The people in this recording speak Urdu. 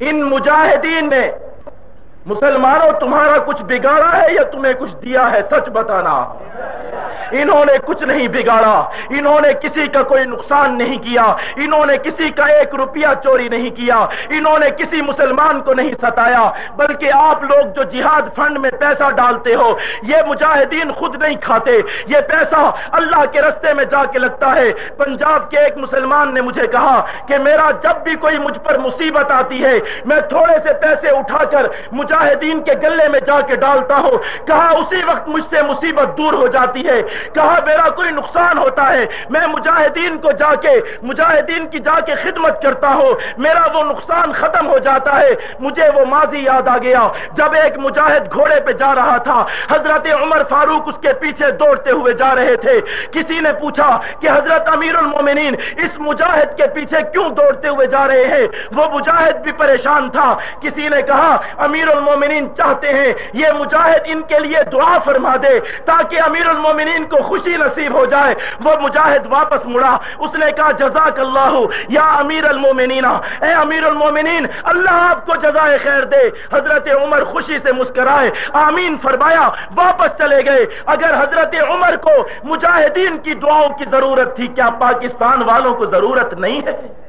ان مجاہدین نے مسلمانوں تمہارا کچھ بگاڑا ہے یا تمہیں کچھ دیا ہے؟ سچ بتانا۔ انہوں نے کچھ نہیں بگاڑا۔ انہوں نے کسی کا کوئی نقصان نہیں کیا۔ انہوں نے کسی کا ایک روپیہ چوری نہیں کیا۔ انہوں نے کسی مسلمان کو نہیں ستایا، بلکہ آپ لوگ جو جہاد فنڈ میں پیسہ ڈالتے ہو، یہ مجاہدین خود نہیں کھاتے۔ یہ پیسہ اللہ کے رستے میں جا کے لگتا ہے۔ پنجاب کے ایک مسلمان نے مجھے کہا کہ میرا جب بھی کوئی مجھ پر مصیبت آتی ہے، میں تھوڑے سے پیسے اٹھا کر مجاہدین کے گلے میں جا کے ڈالتا ہوں۔ کہا، اسی وقت مجھ سے مصیبت دور ہو جاتی ہے۔ کہا میرا کوئی نقصان ہوتا ہے، میں مجاہدین کو جا کے، مجاہدین کی جا کے خدمت کرتا ہوں، میرا وہ نقصان ختم ہو جاتا ہے، مجھے وہ ماضی یاد آ گیا۔ جب ایک مجاہد گھوڑے پہ جا رہا تھا، حضرت عمر فاروق اس کے پیچھے دوڑتے ہوئے جا رہے تھے۔ کسی نے پوچھا کہ حضرت امیر المومنین اس مجاہد کے پیچھے کیوں دوڑتے ہوئے جا رہے ہیں؟ وہ مجاہد بھی پریشان تھا۔ کسی نے کہا، امیر المومنین چاہتے ہیں، یہ مجاہد ان کے لیے دعا فرما دے تاکہ امیر المومنین کو خوشی نصیب ہو جائے۔ وہ مجاہد واپس مڑا۔ اس نے کہا، جزاک اللہ، یا امیر المومنین، اے امیر المومنین، اللہ آپ کو جزائے خیر دے۔ حضرت عمر خوشی سے مسکرائے۔ آمین فرمایا، واپس چلے گئے۔ اگر حضرت عمر کو مجاہدین کی دعاؤں کی ضرورت تھی، کیا پاکستان والوں کو ضرورت نہیں ہے؟